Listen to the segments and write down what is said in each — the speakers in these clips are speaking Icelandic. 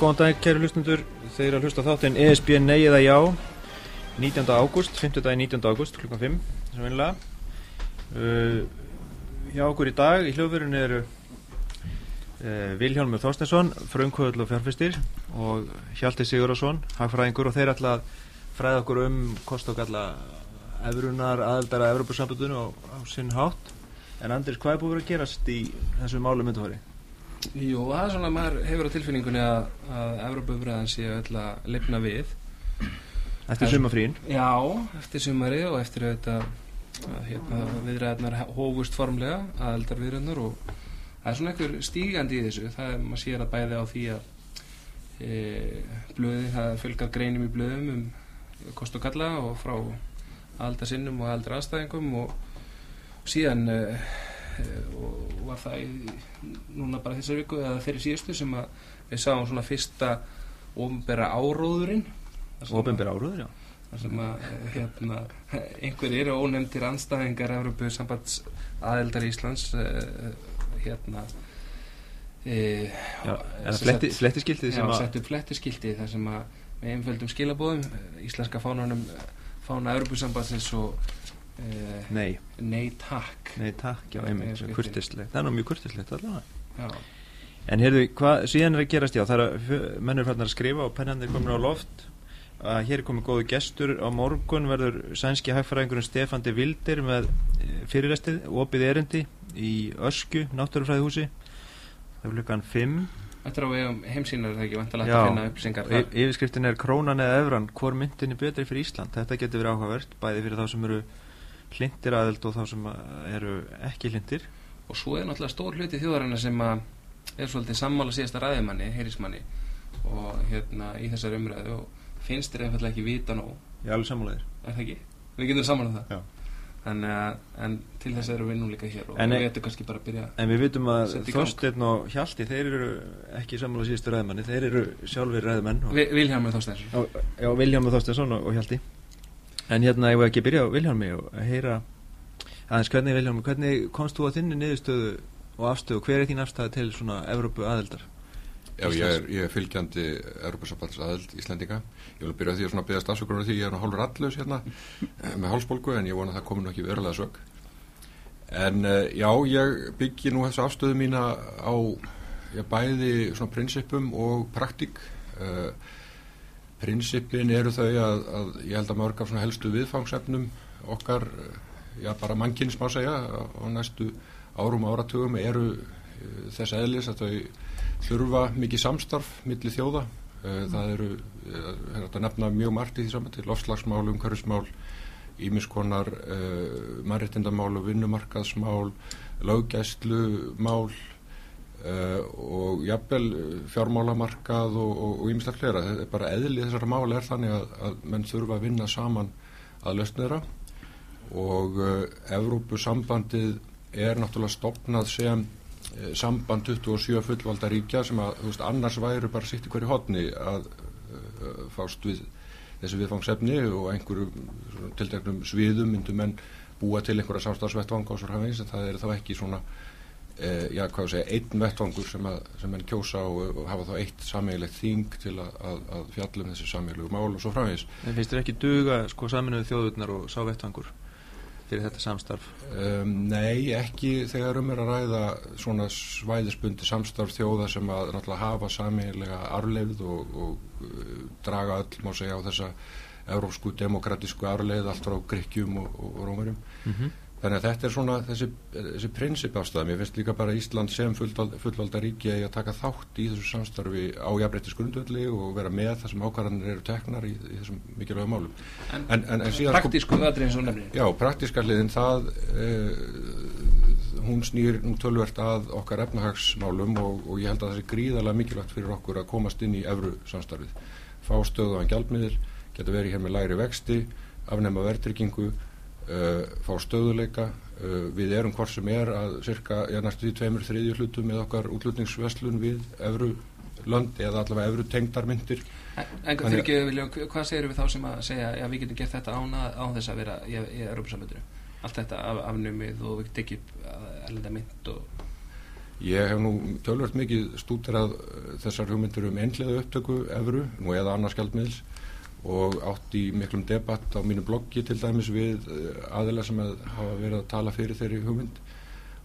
Góðan dag, kæru hlustundur. Þeir eru að hlusta þáttinn ESB Nei eða Já 19. ágúst, 5. dag 19. ágúst, klukkan 5 sem vinnilega uh, Hjá okkur í dag í hljóðverðinu eru uh, Vilhjálmur Þorstensson frumkvöðl og fjárfistir og Hjalti Sigurðarsson, hagfræðingur og þeir ætla að fræða okkur um kost og galla efrunar aðeldara að Evropasambundinu á, á sinn hátt En Andris, hvað er búið að gerast í þessu málum myndufari? Jú, það er svona að maður hefur á tilfinningunni að, að Evropaumræðan sé öll að lifna við. Eftir sumafrín Já, eftir sumari og eftir auðvitað að hérna, viðræðnar hófust formlega aðeldar viðræðnar og það er svona einhver stígandi í þessu. Það er, maður sér að bæði á því að e, blöði, það fjölgar greinum í blöðum um kost og galla og frá aðeldar sinnum og aðeldar aðstæðingum og síðan e, og var það í, núna bara þessar viku eða fyrir síðustu sem að við sáum svona fyrsta ofnbera áróðurinn. Opinber áruður, já. Þar sem að hérna, einhver eru ónefndir anstæðingar Európu sambands aðeldar Íslands uh, hérna e, Já, fletti, flettiskiltið já, sem að sett upp flettiskildi þar sem að með einföldum skilabóðum eh, íslenska fánanum eh, fána Európusambandsins og e, Nei, nei takk. Nei takk, já, einmitt, ég kurtislegt Það er nú mjög kurtislegt allavega. En heyrðu, hvað síðan er að gerast, já, það er að fjö- menn er farnar að skrifa og pennandir komin á loft. Að hér er komið góðu gestur. Á morgun verður sænski hagfræðingurinn Stefan de Vildir með eh, fyrirlestið opið erindi í Ösku, náttúrufræðihúsi. Það er klukkan 5 Þetta er á vegum er það ekki? Vantalegt Já. að finna upplýsingar og yfirskriftin er krónan eða evran, hvor myndin er betri fyrir Ísland? Þetta getur verið áhugavert, bæði fyrir þá sem eru hlindir aðeld og þá sem eh, eru ekki hlindir og svo er náttúrulega stór hluti þjóðarinnar sem að er svolítið sammála síðasta ræðimanni, heyrismanni og hérna í þessar umræðu og finnst þér einfallega ekki vita nóg er alveg sammálaðir er það ekki? Við getum saman um það Já. Þannig að, en til þess erum við nú líka hér og En við veitum kannski bara að byrja En við vitum að. Þorsteinn og Hjalti þeir eru ekki sammála síðustu ræðmanni þeir eru sjálfur ræðmenn og, Vi, Vilhjálmur Þorsteinsson og, Já, Viljámi Þorsteinsson og, og Hjalti En hérna ég var ekki að byrja á Viljámi og að heyra aðeins hvernig Viljámi, hvernig komst þú að þinni niðurstöðu og afstöðu, hver er þín afstöðu til svona Evrópu aðeldar? Já, ég er, ég er fylgjandi Europasambands aðeld Íslendinga. Ég vil byrja á því að svona beðast afsökunar á því ég er hálfur allus hérna eh, með hálsbólgu en ég vona að það komi nú ekki verulega sök. En uh, já, ég byggi nú þessu afstöðu mína á já, bæði svona prinsipum og praktík. Uh, prinsipin eru þau að, að ég held að mörg af svona helstu viðfangsefnum okkar, eh, já bara mannkynns má segja á næstu árum áratugum eru uh, þess eðlis að þau þurfa mikið samstarf milli þjóða. Eh, það eru, eh, er að nefna mjög margt í því saman til lofslagsmál, umhverfismál ímiskonar uh, mannréttindamál og vinnumarkaðsmál löggæslumál uh, og jafnvel fjármálamarkað og ímislega hlera. Þetta er bara eðlið þessara mál er þannig að, að menn þurfa að vinna saman að þeirra og uh, Evrópusambandið er náttúrulega stopnað sem eh, samband 27 fullvalda ríkja sem að veist, annars væru bara sitt í hverju hotni að uh, fást við þessu viðfangsefni og einhverju tilteknum sviðum myndu menn búa til einhverja samstagsvettvanga og svo hafins en það er þá ekki svona eh, já, hvað að segja, einn vettvangur sem, að, sem menn kjósa og, og hafa þá eitt sameiglegt þing til að, að, að fjalla um þessi sameiglegu mál og svo framvegis En finnst þér ekki duga sko saminuðu þjóðurnar og sá vettvangur fyrir þetta samstarf? Um, nei, ekki þegar um er að ræða svona svæðisbundi samstarf þjóða sem að náttúrulega hafa samilega arfleifð og, og uh, draga öll, má segja, á þessa európsku demokratísku arfleifð allt frá Gríkjum og, og, Rómurum. Mm Þannig að þetta er svona þessi, þessi prinsip afstæða. Mér finnst líka bara Ísland sem fullvalda, fullvalda ríki að taka þátt í þessu samstarfi á jafnbreytis grundvöldi og vera með það sem ákvarðanir eru teknar í, í þessum mikilvægum málum. En, En, en, en síðan praktísku aðrið eins og nefnir Já, praktíska hliðin það uh, hún snýr nú tölvert að okkar efnahagsmálum og, og ég held að það sé gríðarlega mikilvægt fyrir okkur að komast inn í evru samstarfið. Fá stöðuðan gjaldmiðil, geta verið hér með lægri vexti, afnema verðtryggingu, fá stöðuleika. Uh, við erum hvort sem er að cirka, já næstu því tveimur þriðju hlutum með okkar útlutningsveslun við evru lönd eða allavega evru tengdarmyndir. En, en fyrir ekki, Viljón, hvað segir við þá sem að segja já, við getum gert þetta án, að, án þess að vera í, í Europasambandinu allt þetta af, afnumið og við tekið elenda mynd og Ég hef nú tölvört mikið stúterað eh, þessar hugmyndir um einhlega upptöku efru, nú eða annars skjaldmiðls og átt í miklum debatt á mínu bloggi til dæmis við eh, aðila sem að hafa verið að tala fyrir þeirri hugmynd.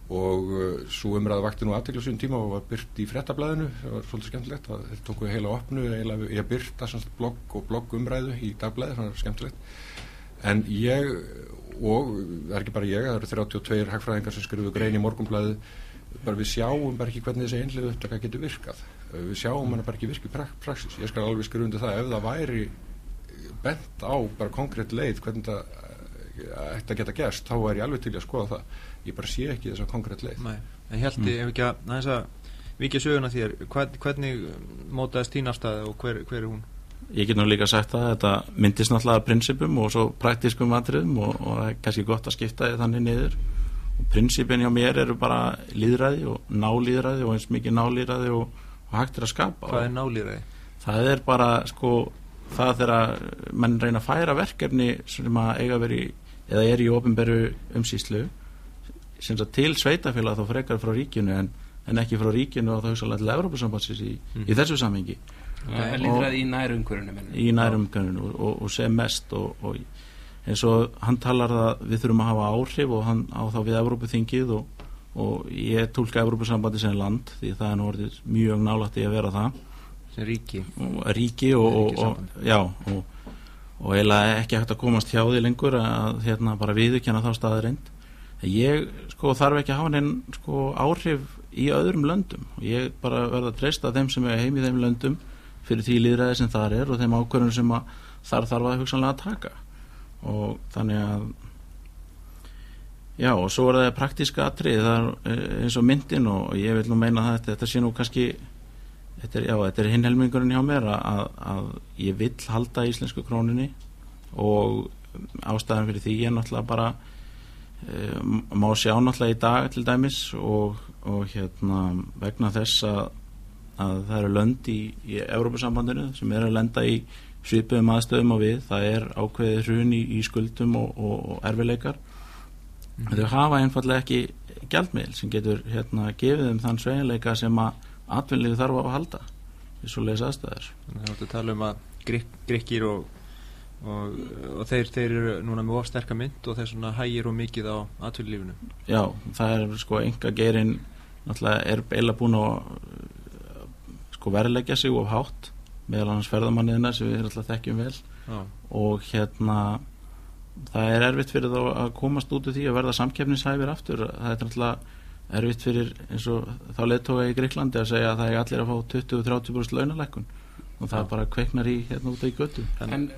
Og uh, svo umræða vakti nú aðteklusum tíma og var byrt í frettablaðinu það var svolítið skemmtilegt, það þeir tóku heila opnu ég byrta blogg og bloggumræðu í dagblæði, það var skemmtilegt. En ég og það er ekki bara ég, það eru 32 hagfræðingar sem skrifu grein í morgumblæði bara við sjáum bara ekki hvernig þessi einlega upptaka getur virkað. Við sjáum hann bara ekki virkið praxis ég skal alveg skrifa undir það. Ef það væri bent á bara konkrétt leið hvernig það ætti að geta gerst þá er ég alveg til að skoða það ég bara sé ekki þess að konkrétt leið Nei, en held ég mm. ef ekki að næst að vikið söguna þér hvern, hvernig mótaðist þín afstæði og hver, hver er hún? Ég get nú líka sagt að þetta myndist náttúrulega prinsipum og svo praktískum matriðum og, og það er kannski gott að skipta þannig niður og prinsipin hjá mér eru bara líðræði og nálíðræði og eins mikið nálíðræði og, og hægt er að skapa Hvað er nálíðræði? Það er bara sko það þegar mann reyna að færa verkefni sem að eiga verið eða er í ofinberu umsýslu til sveitafélag þá frekar frá ríkinu en, en ekki frá ríkinu og þá hugsaðlega til Európa-sambansins í, mm. í þessu samhengi. Það líður að í nærumkvörunum Í nærumkvörunum og, og, og sem mest og, og eins og hann talar að við þurfum að hafa áhrif og hann á þá við Európa-þingið og ég tólka Európa-sambandi sem land því það er nú orðið mjög nálægt í að vera það. sem ríki. Ríki og já og eiginlega ekki hægt að komast hjá því lengur að hérna bara viðkjanna þá staðarind ég sko þarf ekki að hafa henn sko áhrif í öðrum löndum. Og ég bara verða að treysta þeim sem er heim í þeim löndum fyrir því líðræði sem þar er og þeim ákvörðum sem þar þarf að hugsanlega að taka. Og þannig að já og svo er það praktíska atrið eh, eins og myndin og ég vil nú meina það þetta, þetta sé nú kannski þetta er, er hinhelmingurinn hjá mér að, að ég vil halda íslensku króninni og ástæðan fyrir því ég er náttúrulega bara Eh, má sjá náttúrulega í dag til dæmis og, og hérna vegna þess að, að það eru lönd í, í Európa-sambandinu sem er að lenda í svipuðum aðstöðum og við, það er ákveðið hrun í, í skuldum og, og, og erfileikar mm. þau hafa einfallega ekki gjaldmiðl sem getur hérna gefið um þann sveginleika sem að atvinnlegu þarf að halda. Í svo leiðis aðstæðar Það er að tala um að grikkir og og, og þeir, þeir eru núna með ofsterka mynd og þeir svona hægir og mikið á atvillífinu Já, það er sko enga gerin náttúrulega er eila búin að sko verðleggja sig og hátt meðal annars ferðamanniðina sem við alltaf þekkjum vel. Já. og hérna það er erfitt fyrir þá að komast út úr því að verða samkeppnishæfir aftur. Það er alltaf erfitt fyrir eins og þá leittói í Greiklandi að segja að það er allir að fá 20-30% launalekkun og það Já. bara kveiknar í hérna út af í götu En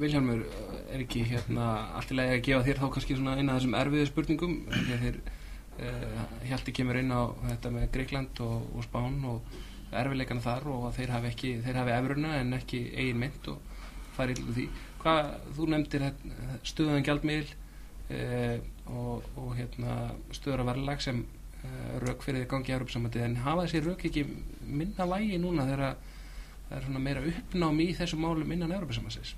Vilhelmur, er ekki hérna alltilega að gefa þér þá kannski svona eina af þessum erfiðu spurningum þér uh, hjálpi kemur inn á þetta með Greikland og, og Spán og erfiðleikana þar og þeir hafi ekki, þeir hafi efuruna en ekki eigin mynd og farið til því. Hvað, þú nefndir stuðaðan gjaldmiðl uh, og, og hérna stuðar að verðlag sem uh, rauk fyrir gangi í Európsamöndið en hafa þessi rauk ekki minna lægi núna þegar það er svona meira uppnámi í þessu málum innan Európsamöndis?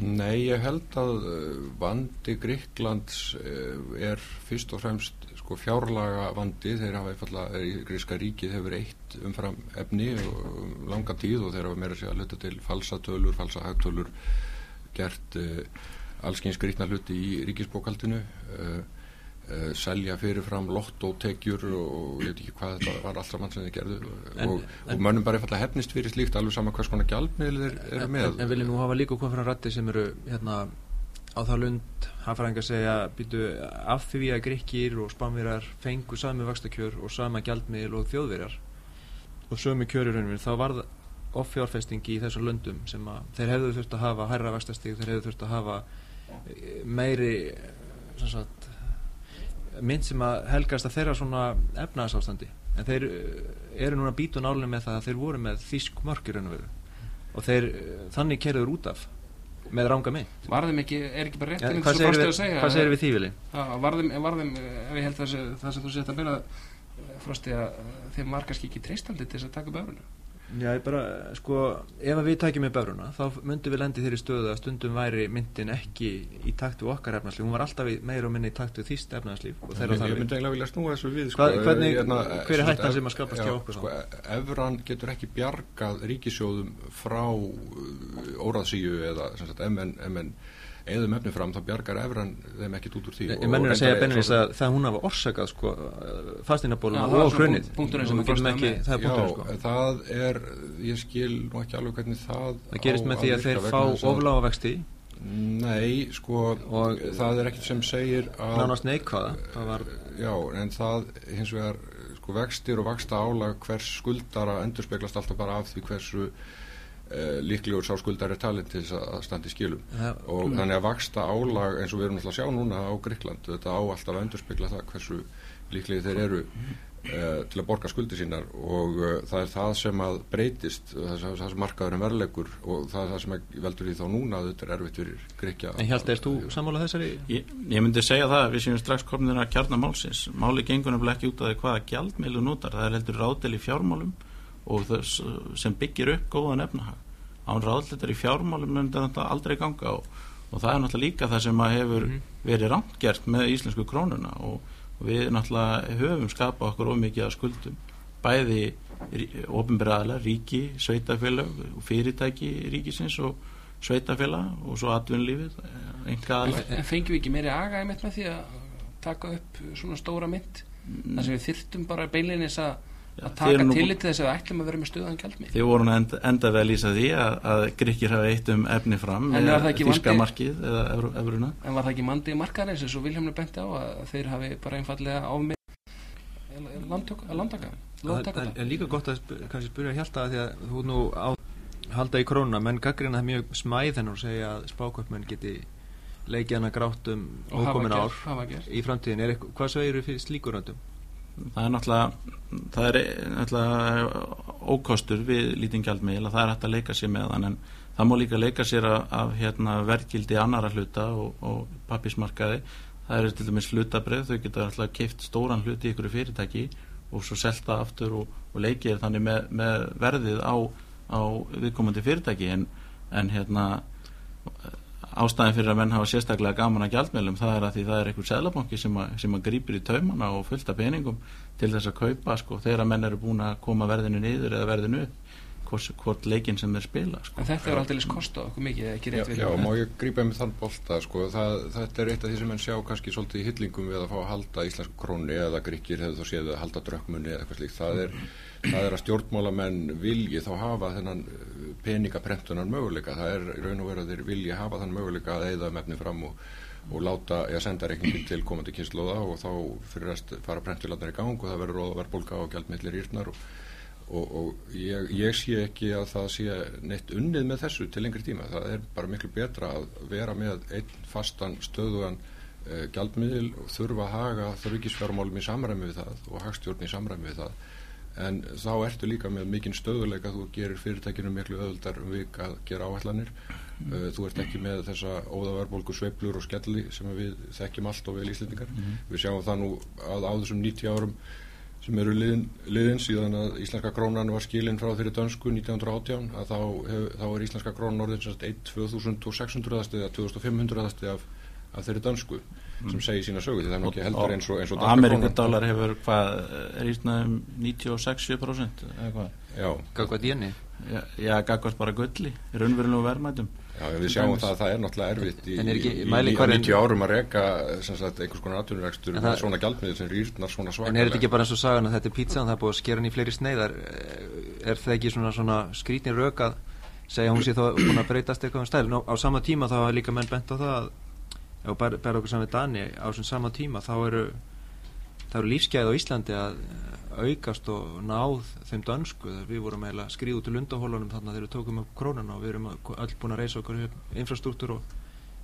Nei, ég held að eh, vandi Gríklands eh, er fyrst og fremst sko fjárlaga vandi þeir hafa einfallega, eh, Gríska ríkið hefur eitt umfram efni og langa tíð og þeir hafa meira sér að hluta til falsatölur, falsa hagtölur gert uh, allskyns grítna hluti í ríkisbókaldinu uh, uh, selja fyrirfram lottótekjur og ég veit ekki hvað þetta var allra mann sem þið gerðu. En, og, en, og mönnum bara einfallega hefnist fyrir slíkt alveg sama hvers konar gjaldmiðl er, er með. En, en viljum nú hafa líka komið frá rætti sem eru hérna á það lund hafðfæringar segja býtu af því að grekkir og spánverjar fengu sami vakstakjör og sama gjaldmiðl og þjóðverjar og sömu kjörurunum þá var það offjárfesting í þessum löndum sem að þeir hefðu þurft að hafa hærra vakstastig, þeir hefðu þurft að hafa eh, meiri sagt, mynd sem að helgast að þeirra svona efnaðsástandi en þeir eh, eru núna bítun álega með það að þeir voru með þísk mörkir og þeir eh, þannig kerður út af með ránga mynd. Var þeim ekki, er ekki bara rétt ja, hvað, segir við, hvað segir við því vilji? Var þeim, var þeim, ef ég held það sem þú sést að byrja frosti að þeim var kannski ekki treystandi til þess að taka börnu Já, ég bara, sko, ef við tækjum með böruna, þá myndum við lendi þeirri stöðu að stundum væri myndin ekki í takt við okkar efnarslíf, hún var alltaf meira og minni í takt við þýst efnarslíf og þeirra Ég, ég þarfir. myndi eiginlega vilja snúa þessu við Hvað- hvernig- hérna, hver er hættan sem að skapast hjá okkur sko, Evran getur ekki bjargað ríkisjóðum frá uh, óraðsíu eða sem sagt, ef menn eðum efni fram, þá bjargar Evran þeim ekkit út úr því Ég mennur að segja svo- að það hún hafa orsakað, sko, fastinabóluna Já, það er og með. það er sko. það er, ég skil nú ekki alveg hvernig það Það gerist með því að þeir fá oflága vexti, Nei, sko, Og- það er ekkert sem segir að nánast neikvaða, það var, Já, en það hins vegar sko vextir og vaksta álag hvers skuldara endur speglast alltaf bara af því hversu uh, líklegur sá skuldar er talin til þess að standa í skilum það, og þannig að vaksta álag eins og við erum alltaf að sjá núna á Gríkland þetta á alltaf að endur spegla það hversu líklegir þeir eru uh, til að borga skuldi sínar og uh, það er það sem að breytist það er það sem markaður en verðlegur og það er það sem veldur því þá núna að þetta er erfitt fyrir Gríkja en Hjalti, erst þú sammála þessari? Ég, ég myndi segja það að við séum strax komin að kjarna málsins. Máli gengur nefnilega ekki út og þess sem byggir upp góðan efnahag. Án ráðletar í fjármálum myndi þetta aldrei ganga og, og það er náttúrulega líka það sem að hefur Mhm. verið rámtgert með íslensku krónuna og, og við náttúrulega höfum skapað okkur ómikið að skuldum. Bæði ofinbæra aðla, ríki, sveitafélag og fyrirtæki ríkisins og sveitafélag og svo aðla. En fengjum við ekki meiri aga með því að taka upp svona stóra mynd þar sem við þyrftum bara beinleinis að að taka eru nú- tillit til þess að við ætlum að vera með stuðan gjaldmið Þið voru enda, enda við að lýsa því að, að Gríkir hafa eitt um efni fram En var það ekki þíska vandi- markið eða evru- evruna? En var það ekki mandi markaðarins eins og Vilhelmur benti á að þeir hafi bara einfallega ámið landtaka En, landtaka en líka gott að kannski spyrja Hjalta því að þú nú á halda í krónuna, menn gaggrina það mjög smæð hennar og segja að spáköpmenn geti leikið hana grátt um ókomin ár í framtíðin, er eitthvað, hvað segir þú fyrir slíkuröndum? Það er náttúrulega það er náttúrulega ókostur við lítinn gjaldmiðil að það er hægt að leika sér með hann en það má líka leika sér af, af hérna, verðgildi annara hluta og, og pappismarkaði það eru til dæmis hlutabrið, þau geta alltaf keift stóran hluti í ykkur fyrirtæki og svo selta aftur og, og leikið þannig með, með verðið á, á viðkomandi fyrirtæki en, en hérna ástæðin fyrir að menn hafa sérstaklega gaman að gjaldmeilum það er að því það er einhver seðlabanki sem, að- sem að grípir í taumana og fullta peningum til þess að kaupa sko, þegar menn eru búin að koma verðinu niður eða verðinu upp hvort, hvort leikinn sem þeir spila sko. en þetta er aldrei kosta okkur mikið eða ekki Já, rétt já, Vilhelmur? má ég grípa með þann bolta sko, það, þetta er eitt af því sem menn sjá kannski svolítið í hyllingum við að fá að halda íslensku króni eða gríkir hefur þá séð að halda drökkmunni eða eitthvað slíkt, það er, það er að stjórnmálamenn vilji þá hafa þennan uh, peningaprentunar möguleika, það er í raun og veru að þeir vilji hafa þann möguleika að eigða mefni fram og, og láta, eða senda reikningin til komandi kynnslóða og þá fyrir að fara prentularnar í gang og það verður verðbólka og gjaldmiðlir írnar og og, og ég, ég sé ekki að það sé neitt unnið með þessu til lengri tíma. Það er bara miklu betra að vera með einn fastan stöðugan uh, gjaldmiðil og þurfa að haga þryggisfjármálum í samræmi við það og hagstjórn í samræmi við það en þá ertu líka með mikinn stöðuleika þú gerir fyrirtækinu miklu öðuldar um vik að gera áætlanir. Uh, þú ert ekki með þessa óðaverbolgu sveiflur og skelli sem við þekkjum allt og vel íslendingar. Við sjáum það nú að á þessum 90 árum sem eru liðin, liðin síðan að íslenska krónan var skilin frá þeirri dönsku 1918 að þá, hef, þá er íslenska krónan orðin sem sagt 1, 2600 eða 2500 af, af þeirri dönsku sem segir sína sögu því það er nú ekki heldur eins og, eins og danska krónan. Amerikadólar hefur hvað er ítnað um 96% eða hvað? Já, Gagvað djenni? Já, já gagvart bara gulli, raunverulegu verðmætum. Já, við sjáum það að það er náttúrulega erfitt í, En er ekki í, í, mælikvarðinn- 90 árum að reka sem sagt, einhvers konar atvinnurekstur En með svona gjaldmiðil sem rýrnar svona En er svakalega. þetta ekki bara eins og sagan að þetta er pizza það er búið að skera hann í fleiri sneiðar? Er það ekki svona, svona skrítin rök að segja hún sé þá búin að breytast eitthvað um stæl? Nú, á sama tíma þá hafa líka menn bent á það að ef ber, ber okkur saman við Dani á þessum sama tíma þá eru eru lífsgæði á Íslandi að aukast og náð þeim dönsku. Við vorum eiginlega skrið út til lundahólunum þannig að þeir eru tókum upp krónuna og við erum öll búin að reysa okkur infrastruktúr og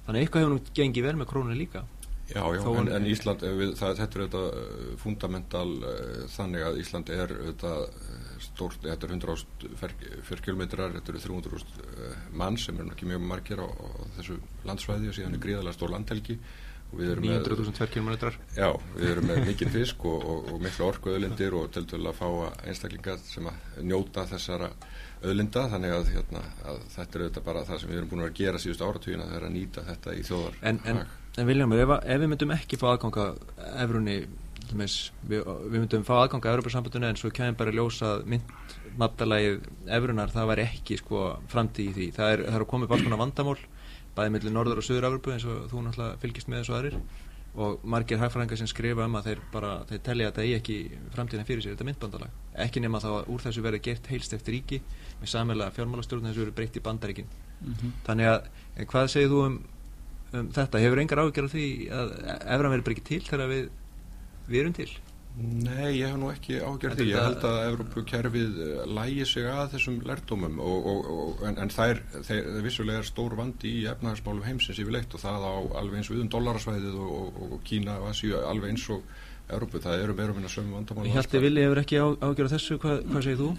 þannig að eitthvað hefur nú gengið vel með krónuna líka. Já, já, Þó en, en Ísland, eh, við, það, þetta er auðvitað uh, fundamental uh, þannig að Ísland er uh, stórt, þetta er 100 fyrrkjölmetrar, þetta eru 300 uh, mann sem er ekki mjög margir á, á þessu landsvæði og síðan er gríðalega stór landhelgi og við erum með 900.000 km Já, við erum með mikinn fisk og, og, og miklu orku öðlindir og til dælu að fá einstaklingar sem að njóta þessara öðlinda þannig að, hérna, að þetta er auðvitað bara það sem við erum búin að gera síðust áratugina það er að nýta þetta í þjóðar En, en, en Viljám, ef, ef við myndum ekki fá aðganga efrunni við, við myndum fá aðganga Evropasambandinu en svo kemur bara ljósa myndmattalægið efrunar, það var ekki sko framtíð í því, það er, það er að koma upp alls konar vandamál, bæði millir Norður og Suður Evropu eins og þú náttúrulega fylgist með þessu aðrir. Og margir hagfræðingar sem skrifa um að þeir bara, þeir telli að það eigi ekki framtíðin fyrir sér þetta myndbandalag, ekki nema þá að úr þessu verði gert heilst eftir ríki með sammelega fjármálastjórn þessu verið breytt í bandaríkin. Mm -hmm. þannig að hvað segir þú um, um þetta, hefur engar ágjör á því að efran verið bara ekki til þegar við, við erum til. Nei, ég hef nú ekki ágjörð því, ég held að Evrópukerfið lægi sig að þessum lærdomum og, og, og, en, en það er, þeir, vissulega er stór vandi í efnahagsmálum heimsins yfirleitt og það á alveg eins við um dollarsvæðið og Kína og Asíu alveg eins og Evrópu, það eru meira minna sömu vandamál. Hjalti Vili hefur ekki ágjörð þessu, Hva, hvað segir þú?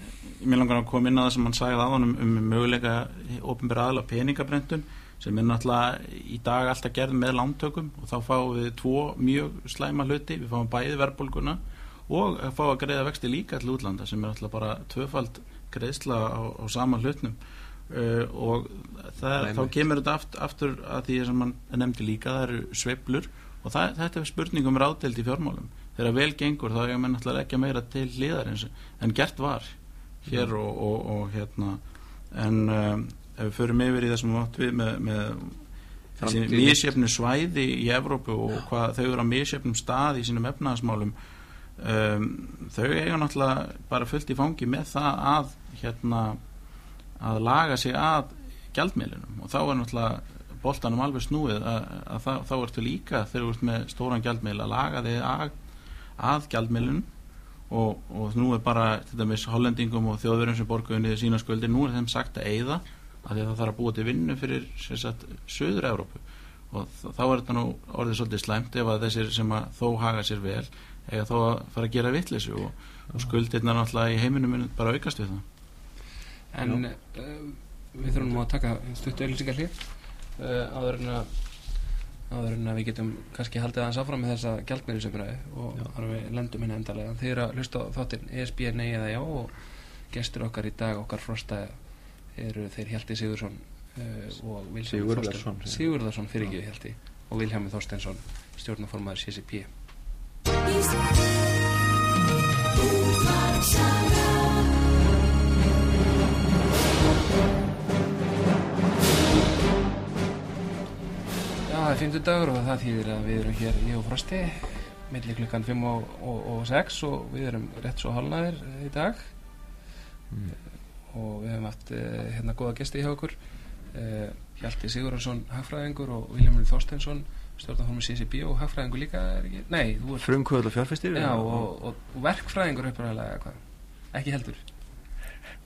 Mér langar að koma inn að það sem hann sagði á hann um, um möguleika ofinbæra aðla peningabrendun sem er náttúrulega í dag alltaf gerð með lántökum og þá fáum við tvo mjög slæma hluti, við fáum bæði verðbólguna og fáum að greiða vexti líka til útlanda sem er alltaf bara tvöfald greiðsla á, á sama hlutnum uh, og það, þá kemur þetta aftur, aftur að því sem mann nefndi líka, það eru sveiblur og það, þetta er spurningum ráðdelt í fjármálum. Þegar vel gengur þá er mann alltaf ekki meira til hlýðar en gert var hér og, og, og hérna. En um, ef við förum yfir í það sem við átt við með, með þessi mísjöfnu svæði í Evrópu og hvað þau eru á mísjöfnum stað í sínum efnaðasmálum um, þau eiga náttúrulega bara fullt í fangi með það að hérna að laga sig að gjaldmiðlunum og þá er náttúrulega boltanum alveg snúið að, að, þá, þá ertu líka þegar þú ert með stóran gjaldmiðl að laga þig að, að gjaldmiðlunum og, og nú er bara þetta með hollendingum og þjóðverðum sem borguðinni sína skuldir, nú er þeim sagt að eigða að því að það þarf að búa til vinnu fyrir söður Európu og þá er þetta nú orðið svolítið slæmt ef að þessir sem að þó haga sér vel eða þó að fara að gera vittlisu og, og skuldirna náttúrulega í heiminum bara aukast við það. En uh, við þurfum nú að taka stuttu auðvilsingar hlið uh, áður en að áður en að við getum kannski haldið aðeins áfram með þessa gjaldmeirisöfraði og þar við lendum henni endalega þeir eru að hlusta þáttinn ESB nei eða já og gestur okkar í dag okkar frostaði eru þeir Hjalti Sigursson uh, og Sigurðarsson Sigurðarsson fyrir ekki Hjalti og Vilhelmi Þorstensson stjórnaformaður CCP Já, það er fymtu dagur og það þýðir að við erum hér í og frosti millir klukkan 5 og, og, og 6 og við erum rétt svo halnaðir í dag. Mm og við hefum haft uh, hérna goða gesti hjá okkur. Uh, Hjalti Sigurðarsson hagfræðingur og Viljamur Þorstensson stjórnarformur CCB og hagfræðingur líka nei, þú er frumkvöld og fjárfæstir já, og, og, og verkfræðingur uppræðilega ekki heldur.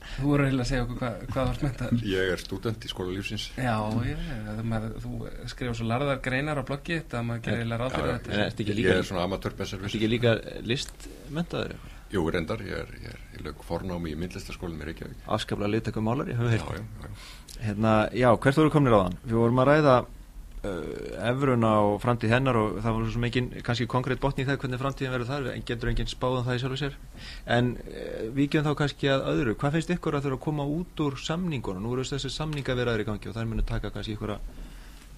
Þú voru að segja okkur hvað, hvað var smentaður ég er student í skóla lífsins. Já, ég, það, þú skrifur svo larðar greinar á bloggi þetta maður gerir þetta ég er svona amatörbenservis Þetta er ekki líka listmentaður eitthvað Jú, reyndar, ég er, ég er, ég lög fornámi í myndlistaskólinn í Reykjavík. Afskaplega liðtökum málari, hefur við heilt. Já, já, já. Hérna, já, hvert voru komnir á þann? Við vorum að ræða uh, efruna og framtíð hennar og það voru svo mikið kannski konkrétt botni í það hvernig framtíðin verður þar, en getur enginn spáðan það í sjálf og sér. En uh, við gefum þá kannski að öðru. Hvað finnst ykkur að þurfa að koma út úr samningunum? Nú eru þessi samningaverðar í gangi og þær munir taka kannski ykkur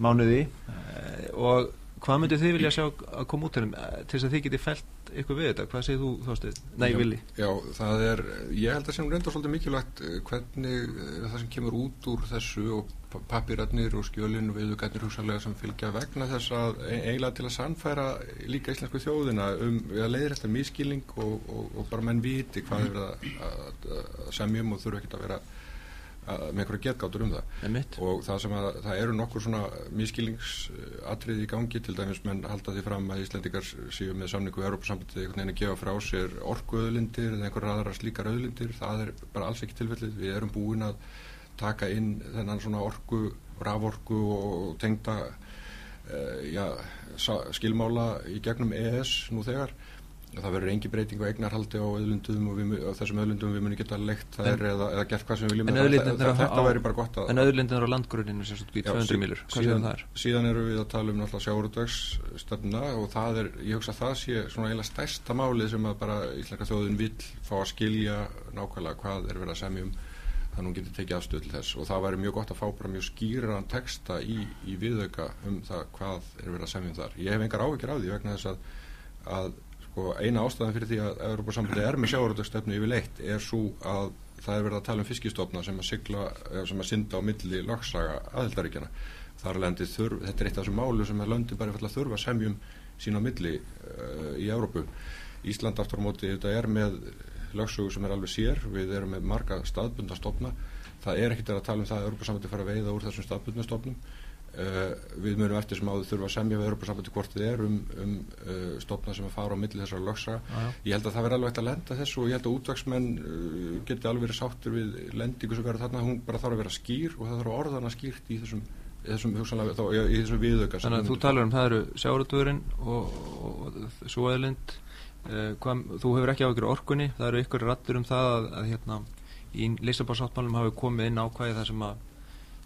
mánuði uh, og hvað myndir þið vilja sjá að koma út til þess að þið geti fælt ykkur við þetta hvað segir þú þóstið? Nei, já, Vili Já, það er, ég held að sem reynda svolítið mikilvægt eh, hvernig eh, það sem kemur út úr þessu og papirarnir og skjölinn og viðugætnir hugsalega sem fylgja vegna þess að e, eiginlega til að sannfæra líka íslensku þjóðina um að leiðir þetta miskilling og, og, og bara menn viti hvað er að, að, að semjum og þurfa ekki að vera með einhverja getgáttur um það. Emitt. og það sem að það eru nokkur svona miskilningsatrið í gangi til dæmis menn halda því fram að Íslandikar séu með samningu í Europasambandi einhvern veginn að gefa frá sér orkuöðlindir eða einhverja aðra slíkar öðlindir það er bara alls ekki tilfellið, við erum búin að taka inn þennan svona orku raforku og tengda uh, já, skilmála í gegnum ES nú þegar það verður engi breyting á eignarhaldi á, og við, á þessum öðlundum við munum geta leikt þær eða, eða gert hvað sem við viljum En með það. auðlindirnar Þetta- á- á- væri bara gott að En auðlindin er á landgrunninu sem í Já, 200 sí- milur, síðan, það er? síðan eru við að tala um sjáurútvegsstefna og það er, ég hugsa að það sé svona eiginlega stærsta málið sem að bara íslenska þjóðin vill fá að skilja nákvæmlega hvað er verið að semja um þannig að hún getur tekið afstöð til þess og það væri mjög gott að fá bara mjög skýran texta í, í viðauka um það hvað er verið að semja um þar. Ég hef engar áhyggjur af því vegna þess að, að sko, eina ástæðan fyrir því að Európa-sambandi er með sjáurútvegsstefnu yfirleitt er svo að það er verið að tala um fiskistofna sem að sigla, sem að synda á milli lagsaga aðildaríkjana þar lendi þurf, þetta er eitt af þessum málu sem að löndi bara þurfa semjum sín á milli uh, í Európu Ísland aftur á móti þetta er með lögsögu sem er alveg sér. Við erum með marga staðbundna stofna. Það er ekkert að tala um það að Európa-sambandi fara að veiða úr þessum staðbundna stofnum uh, við munum eftir sem áður þurfa að semja við Európa-sambandi hvort þið er um, um uh, stofna sem að fara á milli Já, já. ég held að það verði alveg hægt að lenda þessu og ég held að útvaksmenn uh, geti alveg verið sáttur við lendingu sem verður þarna, hún bara þarf að vera skýr og það þarf að orðana skýrt í þessum, þessum, þessum viðauka sem Þannig að þú talar um það eru sjáratúrin og, og, og svo eðlind. Þú hefur ekki á ykkur orkunni. Það eru ykkur rattur um það að, að hérna, í Lisabonsáttmálum hafi komið inn ákvæði þar sem að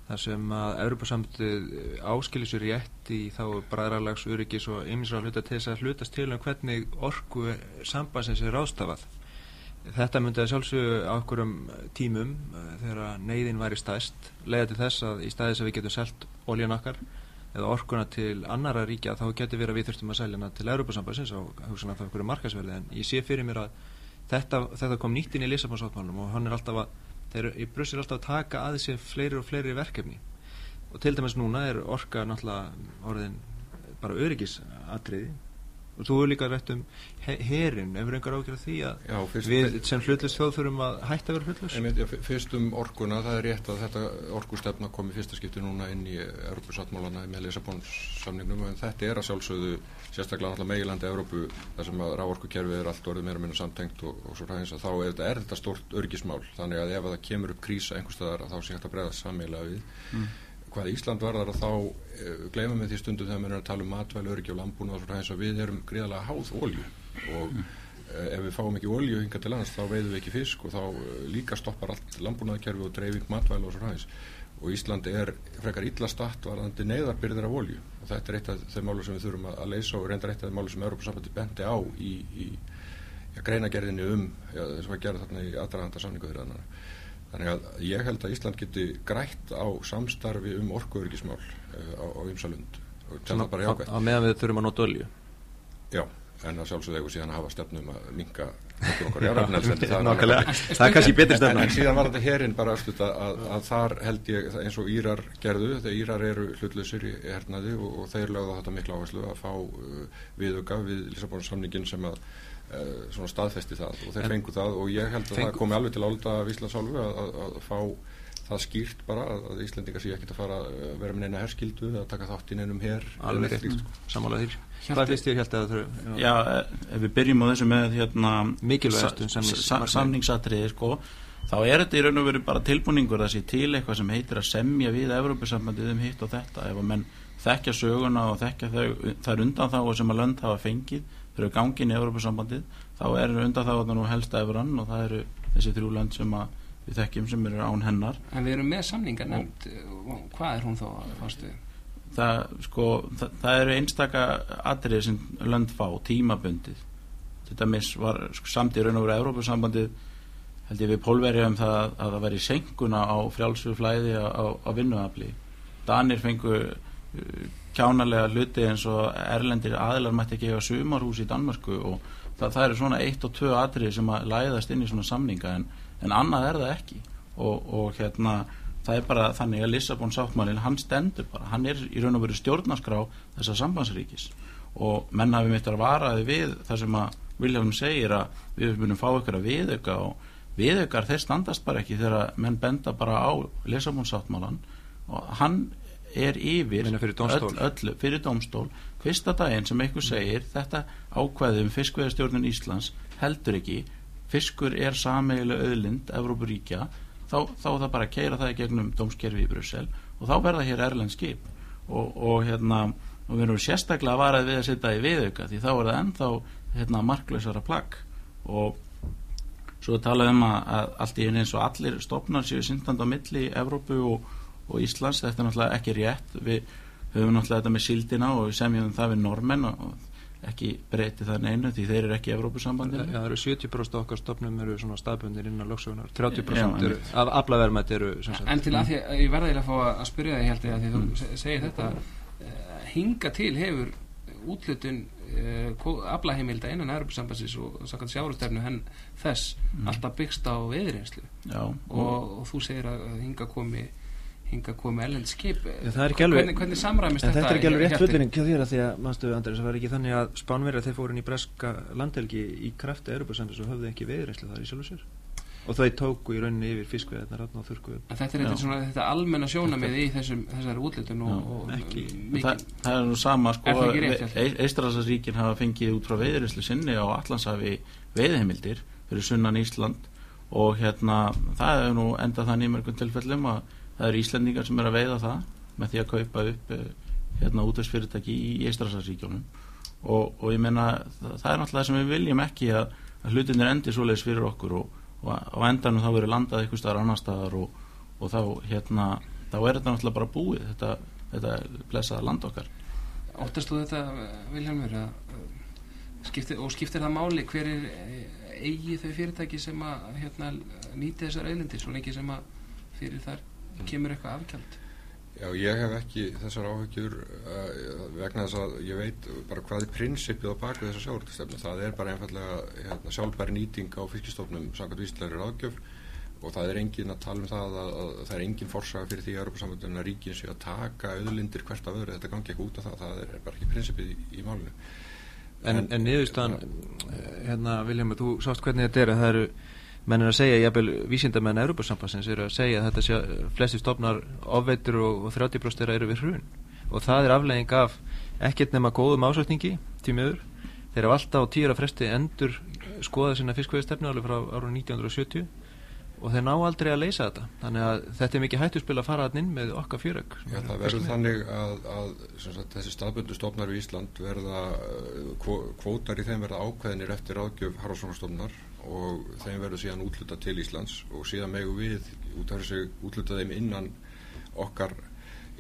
þar sem að Europasamtið áskilir sér rétt í þá bræðralags, öryggis og ymmisra hluta til þess að hlutast til um hvernig orku sambansins er ráðstafað. Þetta myndi að sjálfsögðu á okkurum tímum uh, þegar neyðin væri stæst leiða til þess að í staðis að við getum selt óljan okkar eða orkuna til annara ríkja þá getur verið að við þurftum að selja hana til Europasambansins og hugsanlega það okkur markasverði en ég sé fyrir mér að þetta, þetta kom nýtt inn í Lisabonsáttmálum og hann er alltaf að þeir eru í Brussel alltaf að taka að sér fleiri og fleiri verkefni. Og til dæmis núna er orka náttúrulega orðin bara öryggisatriði. Og þú er líka rætt um herin, ef við engar ágjör því að Já, fyrst, við sem hlutlust þjóð þurfum að hætta að vera hlutlust Einmitt, já, fyrst um orkuna, það er rétt að þetta orkustefna kom í fyrsta skipti núna inn í Európusáttmálana með Lisabons samningnum en þetta er að sjálfsögðu sérstaklega náttúrulega meilandi Európu þar sem að ráorkukerfið er allt orðið meira minna samtengt og, og svo ræðins að þá er þetta, er þetta stort örgismál þannig að ef að það kemur upp krísa einhverstaðar að þá sé hægt að breyða sammeila við. Hvað Ísland varðar að þá uh, gleymum við því stundum þegar við erum að tala um matvæli, öryggi og landbúna og svo ræðins að við erum gríðalega háð olju og uh, ef við fáum ekki olju hinga til lands þá veiðum við ekki fisk og þá uh, líka stoppar allt landbúnaðkerfi og dreifing matvæli og svo ræðins og Ísland er frekar illa statt varðandi neyðarbyrðir af olju og þetta er eitt af þeim málu sem við þurfum að, að leysa og reyndar eitt af þeim málu sem Európa-sambandi bendi á í, í ja, greinagerðinni um þess að gera þarna í aðdraganda samningu þeirra þannig að ég held að Ísland geti grætt á samstarfi um orkuörgismál uh, á, á Ímsalund og tel það bara jákvæmt á meðan við þurfum að nota olju já, en að sjálfsögðu síðan að hafa stefnum að okkar járafnelsendi Nákvæmlega, það er kannski betri en, stefna. En síðan var þetta herinn bara að, að, að þar held ég eins og Írar gerðu þegar Írar eru hlutlausir í hernaði og, og þeir lögðu á þetta mikla áherslu að fá uh, viðuga við Lissabóns samningin sem að uh, svona staðfesti það og þeir En- fengu það og ég held að það komi alveg til álda Íslandsálfu að, að, að fá það skýrt bara að, að Íslendingar sé ekkert að fara að vera með neina herskildu eða taka þátt í neinum her alveg rétt, samála þýr hvað finnst þér held að þau Já, ef við byrjum á þessu með hérna, Mikilvægastu sa- samnings- sa- markmiðin. samningsatriði sko, þá er þetta í raun og veru bara tilbúningur að sé til eitthvað sem heitir að semja við Evrópusambandið um hitt og þetta. Ef að menn þekkja söguna og þekkja þau, þær undan þá sem að lönd hafa fengið fyrir gangin í Evrópusambandið þá er undan þá nú helsta Evran og það eru þessi þrjú lönd sem að við þekkjum sem eru án hennar. En við erum með samningar nefnd Hvað er hún þá að fástu? það, sko, það, það eru einstaka atrið sem lönd fá tímabundið. Þetta mis var sko, samt í raun og veru Evrópusambandið held ég við pólverja um það að, að það væri senkuna á frjálsfu flæði á, á, á vinnuafli. Danir fengu uh, kjánalega hluti eins og erlendir aðilar mætti ekki eiga sumarhús í Danmörku og það, það eru svona eitt og tvö atrið sem að læðast inn í svona samninga en, en annað er það ekki. Og, og hérna það er bara þannig að Lissabon sáttmálinn hann stendur bara, hann er í raun og veru stjórnaskrá þessa sambandsríkis. Og menn hafi mitt að varaði við það sem að Vilhelm segir að við munum fá ykkur að viðauka og viðaukar þeir standast bara ekki þegar menn benda bara á Lissabon sáttmálan og hann er yfir fyrir dómstól. öll, öllu, fyrir dómstól. Fyrsta daginn sem einhver segir þetta ákvæði um fiskveðastjórnun Íslands heldur ekki fiskur er sameigilega auðlind Evrópuríkja þá, þá er það bara að keira það í gegnum dómskerfi í Brussel og þá verða hér erlend skip. Og, og hérna og við erum sérstaklega varað við að setja í viðauka því þá er það ennþá hérna, marklausara plagg. Og svo talaðum um að, að allt í einu eins og allir stopnar séu syndand á milli Evrópu og, og Íslands, þetta er náttúrulega ekki rétt. Við höfum náttúrulega þetta með síldina og við semjum það við normenn og, og ekki breyti það neinu því þeir eru ekki í Evrópusambandinu. Já, það eru 70% okkar stopnum eru svona staðbundir innan lögsugunar 30% Já, eru, af aflaverðmætt eru En til að því að ég verða eiginlega að fá að spyrja held ég að því þú se- segir þetta uh, hinga til hefur útlutun uh, aflaheimilda innan Europasambansins og sakant sjárustefnu henn þess alltaf byggst á veðurinslu Já, og, og þú segir að hinga komi hinga skip það er ekki alveg- hvernig, hvernig samræmist En þetta þetta er ekki alveg rétt fullvinning hjá þér að því að, mannstu Andrés, það var ekki þannig að Spánverja þeir fóru inn í breska landhelgi í krafti Europasambis og höfðu ekki veðurreyslu þar í sjálfu sér og þau tóku í rauninni yfir fiskveðarnar og þurrku En þetta er Já. svona, þetta almenna sjónamið í þessum, þessari útlutun og, og ekki. það, það er nú sama sko? Eistrasarsríkin hafa fengið út frá veiðurinslu sinni á Allandshafi veiðheimildir fyrir sunnan Ísland og hérna það er nú endað þannig í mörgum tilfellum að það eru Íslendingar sem er að veiða það með því að kaupa upp eh, hérna útvegsfyrirtæki í Eistrasarsríkjónum og, og ég meina það, það er náttúrulega það sem við viljum ekki að, að hlutinir endi svoleiðis fyrir okkur og, og á endanum þá verður landað eitthvað staðar annar staðar og, og þá hérna þá er þetta náttúrulega bara búið þetta, þetta blessaða land okkar. Óttast þú þetta, uh, skipti, og skiptir það máli hver er eh, eigi þau fyrirtæki sem að hérna, nýti þessar auðlindir svo lengi sem að fyrir þar kemur eitthvað afkjald Já, ég hef ekki þessar áhyggjur uh, vegna þess að ég veit bara hvað er prinsipið á baku þessar sjáurtastefnu. Það er bara einfallega hérna, sjálfbæri nýting á fiskistofnum samkvæmt víslegri ráðgjöf og það er engin að tala um það að, að það er engin forsaga fyrir því að Europasambandinu að ríkin sé að taka auðlindir hvert af öðru, þetta gangi ekki út af það, það er bara ekki prinsipið í, í málinu. En, en niðurstaðan, hérna Viljum, þú sást hvernig þetta er að það eru menn er að segja, jafnvel vísindamenn Europasambansins eru að segja að þetta sé flesti stofnar ofveitur og, og 30% þeirra eru við hrun. Og það er aflegging af ekkert nema góðum ásætningi tímiður, þeir hafa alltaf á tíra fresti endur skoða sinna fiskveðistefnu alveg frá árun 1970 og þeir ná aldrei að leysa þetta. Þannig að þetta er mikið hættuspil að fara inn með okkar fjörög Já, það verður þannig að, að sagt, þessi staðbundu stofnar við Ísland verða, kvó, kvótar í þeim verða ákveðinir eftir ágjöf Haraldsson og þeim verður síðan útluta til Íslands. Og síðan megu við útluta þeim innan okkar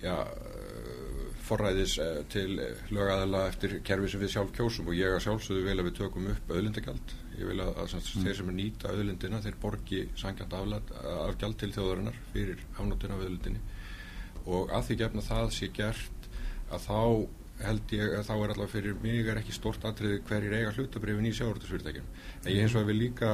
já, uh, forræðis uh, til lögæðala eftir kerfi sem við sjálf kjósum. Og ég að sjálfsögðu vil að við tökum upp auðlindagjald. Ég vil að, að mm. þeir sem er nýta auðlindina þeir borgi sangjant afgjald til þjóðarinnar fyrir afnóttina af auðlindinni. Og að því gefna það sé gert að þá held ég að þá er allavega fyrir mig er ekki stort atriði hverjir eiga hlutabrifin í sjávarútusfyrirtækjum en ég hins vegar vil líka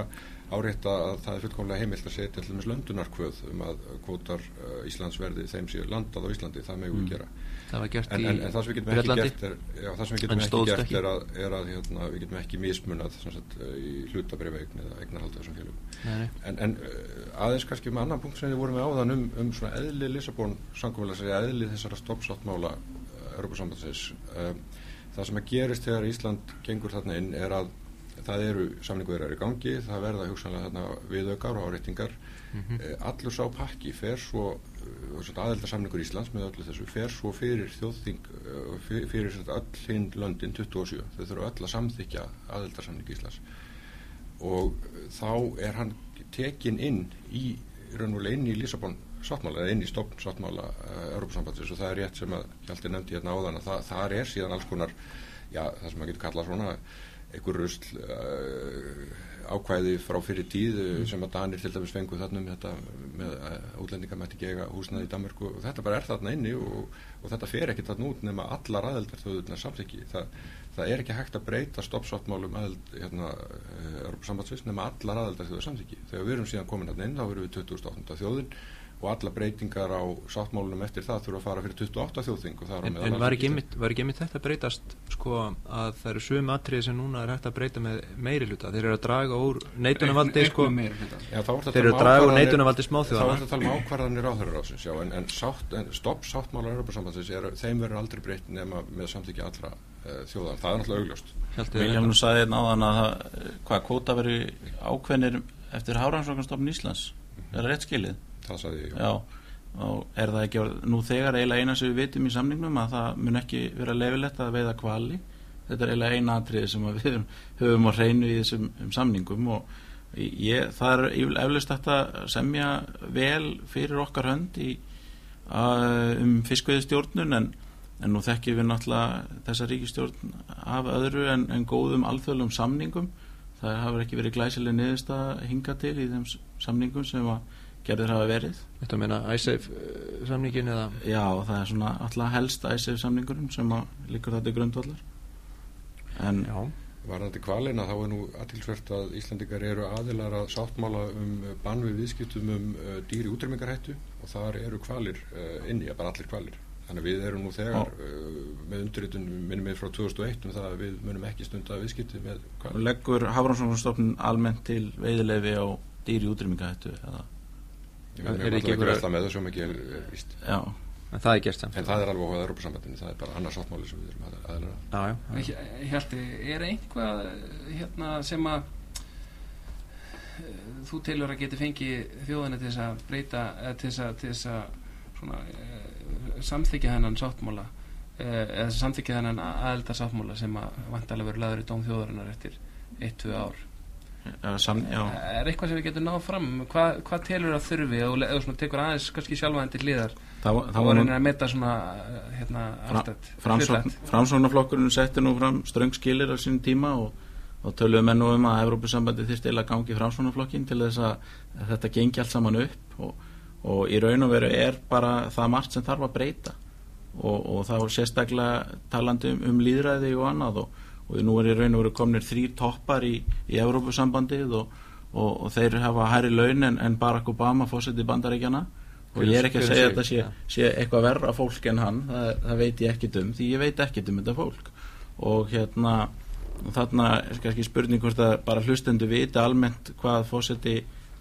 árétta að það er fullkomlega heimilt að setja til dæmis löndunarkvöð um að kvótar uh, Íslands verði þeim séu landað á Íslandi, það megum Mm. við gera það var gert en, í en, en það sem við getum ekki Bretlandi. gert er, já, það sem við getum ekki gert er að, er að hérna, við getum ekki mismunað sagt, uh, í hlutabrifaegn eða eignarhaldi þessum nei. En, en uh, aðeins kannski með annan punkt sem við vorum með áðan um, um svona eðli Lissabon samkomulega segja eðli þessara stoppsáttmála Europasambandsins um, það sem að gerist þegar Ísland gengur þarna inn er að það eru samningu þeirra í gangi, það verða hugsanlega þarna viðaukar og áreitingar Mhm. uh, allur sá pakki fer svo uh, aðeldarsamningur Íslands með öllu þessu fer svo fyrir þjóðþing uh, fyrir, öll hinn löndin 27, þau þurfa öll að samþykja aðeldarsamning Íslands. Og þá er hann tekin inn í raunverulega inn í Lísabon sáttmála inn í stofn sáttmála Europasambandsins og það er rétt sem að Hjalti nefndi hérna áðan að það, þar er síðan alls konar já, það sem maður getur kallað svona einhver rusl uh, ákvæði frá fyrir tíð uh, sem að Danir til dæmis fengu þarna um þetta með uh, útlendinga mætti ekki eiga húsnaði í Danmarku og þetta bara er þarna inni og, og þetta fer ekki þarna út nema allar aðeldar þjóðurnar samþykki. Það, það er ekki hægt að breyta stoppsáttmálum aðeld hérna, uh, sambandsins nema allar aðeldar þjóður samþykki. Þegar við erum síðan komin þarna inn þá erum við 2008. þjóðin og alla breytingar á sáttmálunum eftir það þurfa að fara fyrir 28 þjóðþing og það er á En, meðal en var ekki einmitt, var ekki einmitt þetta breytast sko að það eru sömu atriði sem núna er hægt að breyta með meiri hluta? Þeir eru að draga úr neitunarvaldi sko, að þeir eru um að draga úr ákvarðanir- neitunarvaldi Þá smáþjóðana ertu að tala um ákvarðanir ráðherraráðsins, já, en, en, sátt, en stopp sáttmála er, þeim verður aldrei breytt nema með samþykja allra uh, þjóðan. Það er náttúrulega augljóst. Nú sagði einn áðan að hvað kvóta veri ákveðnir eftir Háransvöggarstofn Íslands? Er það rétt skilið? Það sagði ég. Já, og er það ekki orð- nú þegar eiginlega eina sem við vitum í samningnum að það mun ekki vera leifilegt að veiða kvali þetta er eiginlega eina atriði sem að við höfum á hreinu í þessum um samningum og ég, það er eflaust þetta semja vel fyrir okkar hönd í, að, um fiskveiðistjórnun en, en nú þekkjum við náttúrulega þessa ríkistjórn af öðru en, en góðum alþjóðlum samningum það hafa ekki verið glæsileg niðursta hinga til í þeim samningum sem að gerðir hafa verið. Þetta meina ISAF uh, samningin eða? Já, það er svona alltaf helst æsef samningurum sem að líkur þetta í grundvallar. En Já, Varðandi kvalina þá er nú aðtilsvert að Íslandingar eru aðilar að sáttmála um uh, bann við viðskiptum um uh, dýri útrymmingarhættu og þar eru kvalir inni, ja, bara allir kvalir. Þannig að við erum nú þegar uh, með undirritun minnum við frá 2001 um það að við munum ekki stunda viðskipti með kvalir. leggur Hafranssonstofnun almennt til veiðilefi á dýri útrýmingahættu eða, Ég Er veit ekki ekki ekki einhverjar- verða með þessu ekki er, er víst. já, en það er gert samt En það er alveg á Európa-sambandinu, það er bara annars sáttmáli sem við erum að- aðilar að. Já, já, já. Hjalti, er einhvað hérna sem að eh, þú telur að geti fengið þjóðina til þess að breyta eða til þess að, til þess að svona, e, samþykja hennan sáttmála e, eða samþykja hennan aðelda sáttmála sem að vantarlega verður laður í dóm þjóðarinnar eftir 1-2 ár sam, er eitthvað sem við getum náð fram? Hvað, hvað telur að þurfi? Og le- eða svona tekur aðeins kannski sjálfa til liðar það, var- það var var nú að meta svona hérna framsókn, framsóknarflokkurinn setti nú fram ströng skilir á sínum tíma og, og töluðum enn um að Evrópusambandi þyrst eila gangi framsóknarflokkin til þess að, að þetta gengi allt saman upp og, og í raun og veru er bara það margt sem þarf að breyta. Og, og þá sérstaklega talandi um, um líðræði og annað og, og nú er í raun og veru komnir þrýr toppar í, í Evrópusambandið og, og, og þeir hafa hærri laun en, en Barack Obama fósiti bandaríkjana og ég er ekki að segja að þetta sé, sé eitthvað verra fólk en hann. Það, það veit ég ekkit um því ég veit ekkit um þetta fólk. Og hérna og þarna er kannski spurning hvort að bara hlustendu viti almennt hvað fósiti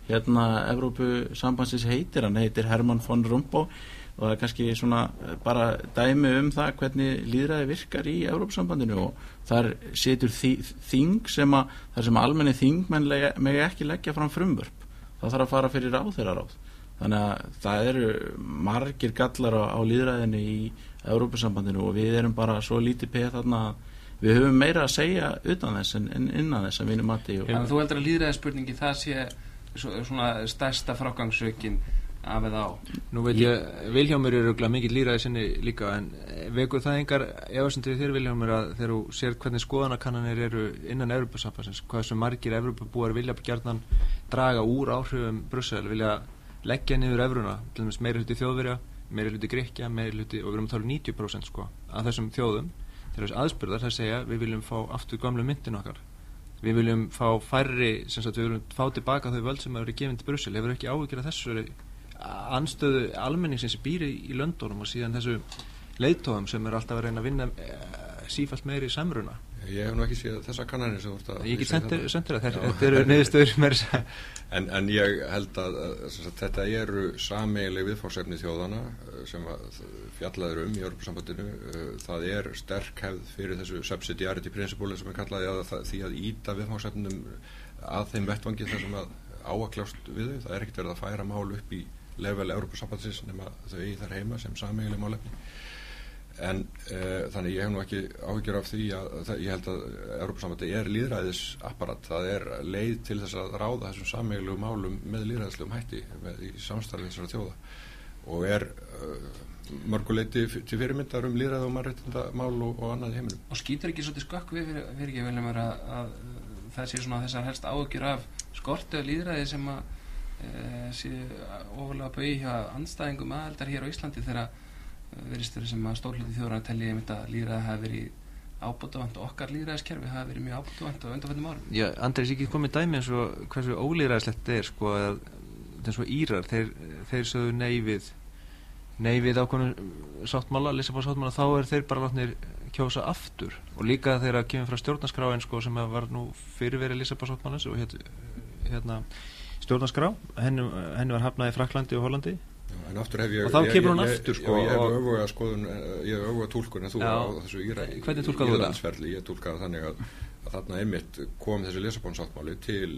hérna Evrópu sambandsins heitir. Hann heitir Hermann von Rompuy og það er kannski svona eh, bara dæmi um það hvernig líðræði virkar í Evrópusambandinu og þar setur þi, þing sem að þar sem almenni lega- mega ekki leggja fram frumvörp. Það þarf að fara fyrir ráþeiraráð þannig að það eru margir gallar á, á líðræðinu í Evrópusambandinu og við erum bara svo lítið peð þarna að við höfum meira að segja utan þess en, en innan þess að Þannig að þú heldur að líðræðisspurningi það sé svo- svona stærsta frágangsökin af eða á. Nú veit ég, Vilhjámur er auðvitað mikið lýraði sinni líka en eh, vekur það engar efasendur þér Vilhjámur að þegar þú sér hvernig skoðanakannanir eru innan Evropasambansins, hvað sem margir Evropabúar vilja gjarnan draga úr áhrifum Brussel, vilja leggja niður Evruna, til dæmis meiri hluti þjóðverja meiri hluti Grekja, meiri hluti og við erum að tala um 90% sko, af þessum þjóðum. Þegar þessu aðspurðar það segja við viljum fá aftur gamlu myndin okkar. Við viljum fá færri sem sagt við viljum fá tilbaka þau völd sem hafa verið gefin til Brussel. Hefur ekki áhyggjur af þessu anstöðu almenningsins sem býr í, í Löndunum og síðan þessu leiðtóðum sem er alltaf að reyna að vinna e, sífælt meiri samruna Ég hef nú ekki séð þessa kannanir sem ert að ég get í sendir, sendir Já. þetta eru að segja. En, en ég held að, að þetta eru sameiginleg viðfórsefni þjóðana eh, sem að fjallaður um í Europasambandinu. Eh, Það er sterk hefð fyrir þessu subsidiarity principle sem er kallaði að það, því að íta viðfórsefnum að þeim vettvangi þar sem að áakljást við þau. Það er ekkert verið að færa mál upp í level Europasambandsins nema þau þar heima sem sameiginleg málefni. En uh, þannig ég hef nú ekki áhyggjur af því að, að ég held að Europasambandi er líðræðisapparat, það er leið til þess að ráða þessum sammeiglu málum með líðræðislegum hætti með, í samstarfið þessara þjóða og er uh, mörguleiti til fyrirmyndar um líðræð og mannréttinda mál og, og annað heiminum. og skýtur ekki svolítið skökk við fyrir, fyrir ekki að, að það sé svona þessar helst áhugjur af skortu líðræði sem að e, ofalega bau hjá andstæðingum aðeldar hér á Íslandi þegar verist þeirra sem að stórluti þjóðra telli að líðræði hafi verið ábútavant og okkar líðræðiskerfi hafi verið mjög ábútavant og undanfættum árum. Já, Andrés, ég get komið dæmi eins og hversu ólýðræðislegt þetta er sko að eins og Írar, þeir, þeir sögðu nei við nei við ákvönu sáttmála, Lissabon sáttmála, þá er þeir bara látnir kjósa aftur. Og líka þegar að kemur frá stjórnarskráin sko sem var nú fyrirverið Lissabon sáttmálans og hér, hérna stjórnarskrá, henni, henni var hafnað í Fraklandi og Hollandi Já, En aftur hef ég... Og þá kemur hún aftur, já, sko, Ég hef og- öfuga skoðun, ég hef öfuga túlkun en þú Já. á þessu íra, íransferli. Ég túlkaði þannig að, að þarna einmitt kom þessi lesabónsáttmáli til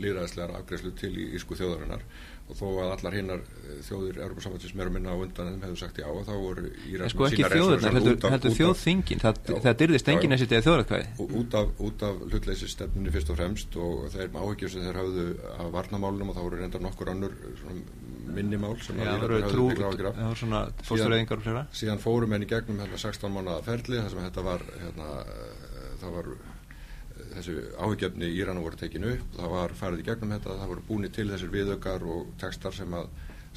líðræðislegar afgreðslu til í ísku þjóðarinnar og þó að allar hinnar eh, þjóðir Európa-sambandsins meira minna á undan þeim hefðu sagt já og þá voru Írar En sko ekki þjóðurnar, heldur, heldur þjóðþingin. Það, dyrðist enginn að sitja þjóðratkvæði Og út af, út af hlutleysistefnunni fyrst og fremst og þeir áhyggjur sem þeir hafðu af varnamálunum og þá voru reyndar nokkur svona, minnimál sem Já, að það Írarnir voru höfðu trú, mikla áhyggjur af. það voru svona fóstureyðingar og flera síðan fórum henni gegnum hérna 16 mánuða ferli þar sem þetta var hérna, eh, það var eh, þessi áhyggjefni Írana voru tekinu upp það var farið í gegnum þetta, það voru búni til þessir viðaukar og textar sem að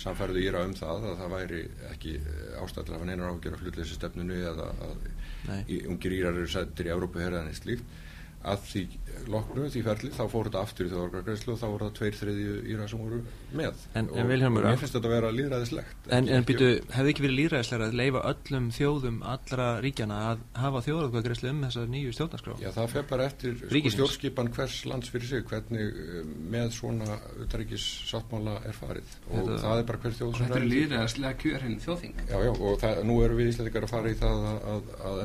samfæriðu Íra um það að það væri ekki ástæð til að hafa neinar áhyggjur af hlutleysi stefnunu eða að ungir Írar eru settir í Európu herra en eitt slíkt að því loknu, því ferli, þá fór þetta aftur í þjóðargræslu og þá voru það tveir þriðju Íra sem voru með. En- og, en og mér finnst þetta að vera líðræðislegt En, en ekki- býtu, hefði ekki verið líðræðislega að leifa öllum þjóðum allra ríkjana að hafa þjóðratkvæðgræslu um þessar nýju stjórnarskrá? Já, það fer bara eftir sko, stjórnskipan hvers lands fyrir sig, hvernig eh, með svona utaríkis sáttmála er farið. Og Þetta- það er bara hver þjóð þetta er líðræðislega kjörinn þjóðþing. Já, já, og það, nú erum við Íslandingar að fara í það að, að, að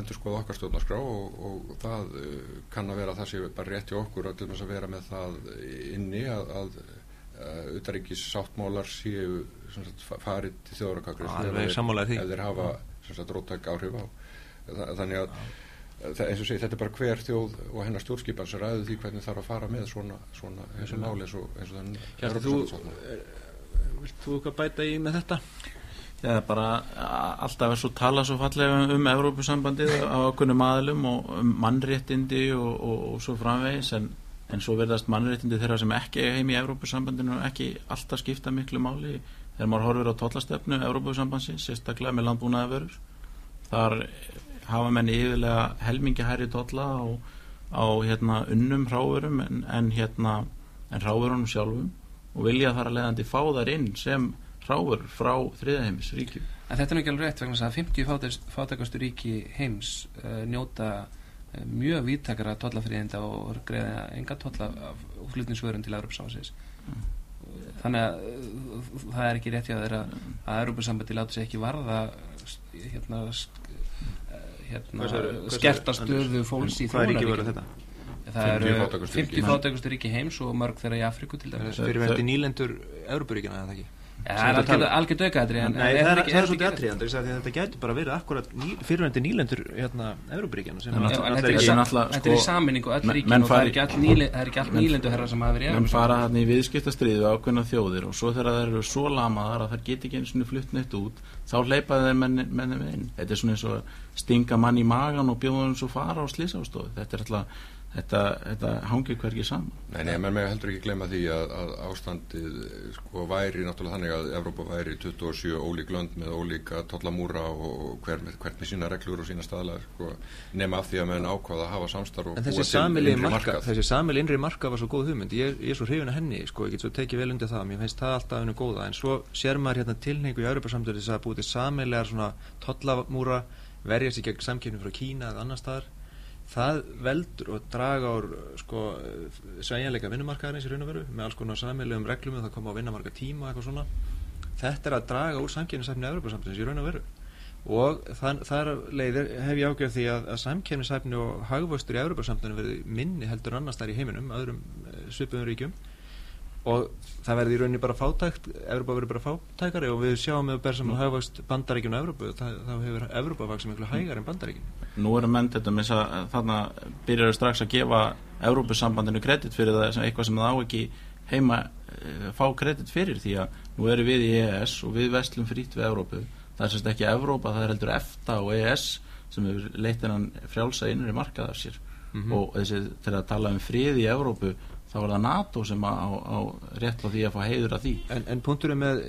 og, og kann að það sé bara rétt hjá okkur að, að vera með það inni að, að utaríkis sáttmálar séu sagt, fa- farið til því. ef þeir hafa róttæk áhrif á Þa, þannig að það, eins og segi, þetta er bara hver þjóð og hennar stjórnskipan sem ræður því hvernig þarf að fara með svona, svona þessu máli eins og, eins og þann Hjalti, þú, vilt þú eitthvað bæta í með þetta? Er bara alltaf er svo tala svo fallega um, Evrópusambandið á okkunnum aðlum og um mannréttindi og, og, og svo framvegis en, en svo verðast mannréttindi þeirra sem ekki heim í Evrópusambandinu ekki alltaf skipta miklu máli. Þegar maður horfir á tollastefnu Evrópusambandsins, sérstaklega með landbúnaða vörur þar hafa menn yfirlega helmingi hærri tolla á, á hérna unnum hráverum en, en hérna en hráverunum sjálfum og vilja þar að leiðandi fá þar inn sem hráverur frá þriðaheimis ríkjum En þetta er ekki alveg rétt vegna þess að 50 fátækast- fátækastu ríki heims uh, njóta uh, mjög vítakara tollafriðinda og greiða enga tolla af flutningsvörum til Európa-sambansins. Þannig að uh, það er ekki rétt hjá þeirra að Európa-sambandi láti sig ekki varða hérna, hérna Hvað sagðirðu? Hvað skerta sagðirðu, stöðu fólks í er verið þetta? Það 50 eru fátækustu ríki. 50 fátækustu ríki heims og mörg þeirra í Afriku til dæmis. Fyrir verði nýlendur Európuríkina eða ekki? Er algjörð- aukaðri en Nei, það er, svolítið gert. atriðandi því að þetta gæti bara verið akkurat ný, fyrirvændi nýlendur hérna, náttúrulega þetta er í saminningu ríkin menn og það er ekki all nýle- það er ekki allt nýlendu herra sem hafa verið menn fara hann í viðskiptastriði við ákveðna þjóðir og svo þegar það eru svo lamaðar að það geti ekki einu svona flutt neitt út þá hleypa þeir menni, menni með inn þetta er svona eins og stinga mann í magan og bjóða hann svo fara á slísástofu þetta er alltaf þetta, þetta hangir hvergi saman. Nei, nei, menn með heldur ekki glemma því að, að ástandið sko væri náttúrulega þannig að Evrópa væri 27 ólík lönd með ólíka tollamúra og hver með, hvert með sína reglur og sína staðlar sko, nema af því að menn ákvaða að hafa samstarf og búa þessi til innri marka, markað. þessi samili innri marka var svo góð hugmynd. Ég, ég er svo hrifin að henni, sko, ég get svo tekið vel undir það mér finnst það alltaf henni góða, en svo sér maður hérna tilhengu í Európa-samtölu þess að búið til samilegar svona tollamúra verja sig gegn samkefni frá Kína eða annar staðar það veldur og draga úr sko, sveigjanleika vinnumarkaðarins í raun og veru með alls konar samilegum reglum um það koma á vinnamarka tíma eitthvað svona. Þetta er að draga úr samkefnisæfni Európa-samtölu í raun og veru. Og það, þar leiðir hef ég ágjörð því að, að samkefnisæfni og hagvöxtur í Európa-samtölu verði minni heldur annars þar í heiminum, öðrum eh, svipuðum ríkjum og það verði í rauninni bara fátækt Európa verður bara fátækari og við sjáum með ber sem mm. og Európu það, þá hefur Európa vaksið miklu hægar en bandaríkjum nú eru menn þetta með þess að þarna byrjar strax að gefa Evrópusambandinu kredit fyrir það sem eitthvað sem það á ekki heima e, fá kredit fyrir því að nú eru við í EES og við vestlum frýtt við Evrópu það er sérst ekki Evrópa, það er heldur EFTA og EES sem hefur leitt hennan frjálsa innri markað af sér Mhm. og þessi til að tala um frið í Evrópu þá er það NATO sem á, á, rétt á því að fá heiður af því. En, en punkturinn með